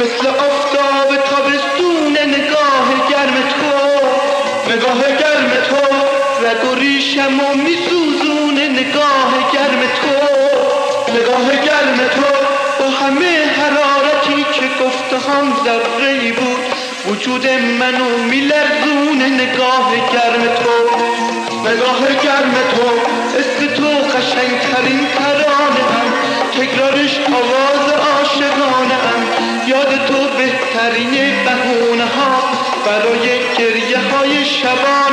مثل آفتاب تابستون نگاه گرم تو. نگاه گرم تو. رگ و ریشم و میسوزون نگاه گرم تو. نگاه گرم تو. با همه حرارتی که گفته هم ذره بود وجود منو میلرزون نگاه گرم تو. نگاه گرم تو. اسم تو قشنگترین ترانه هم برای گریه های شبانه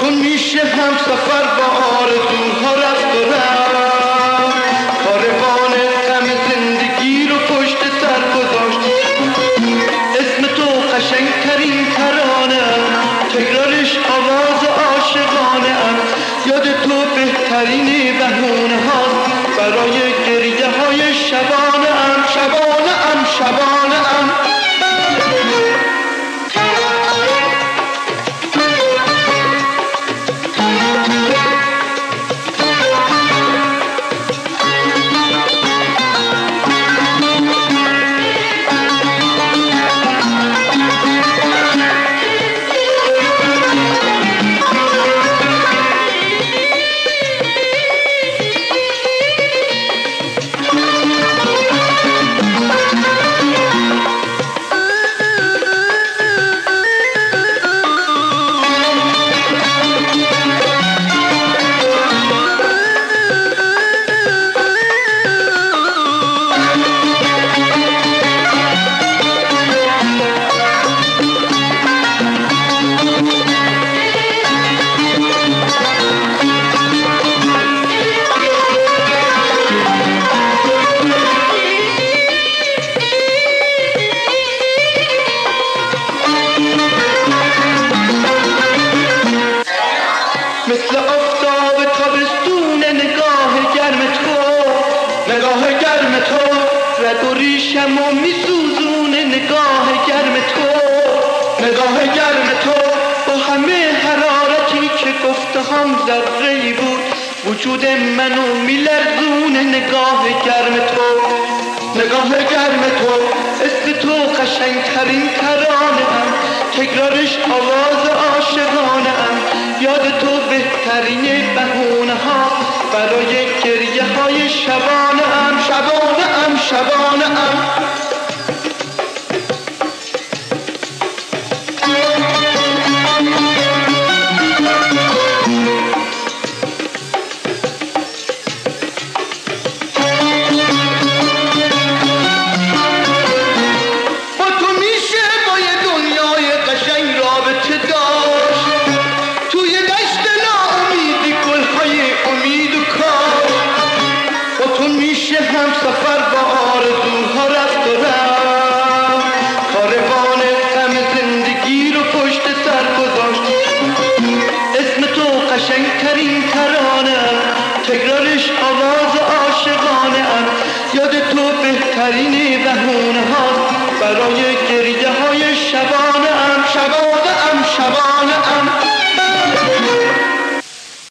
تو میشه هم سفر با آرزوها رفت و رفت. کاروان غم زندگی رو پشت سر گذاشت. اسم تو قشنگترین ترانه تکرارش آواز عاشقانه ام یاد تو بهترین بهونه هاست. برای گریه های شبانه ام شبانه ام شبانه ام. نگاه گرم تو رگ و ریشم و میسوزون نگاه گرم تو. نگاه گرم تو با همه حرارتی که گفته هم ذره بود وجود منو میلرزون نگاه گرم تو. نگاه گرم تو اسم تو قشنگترین ترانه هم تکرارش آواز عاشقانه هم یاد تو بهترین بهونه ها برای گریه شبانه هم شبانه هم شبانه هم میشه هم سفر